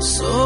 So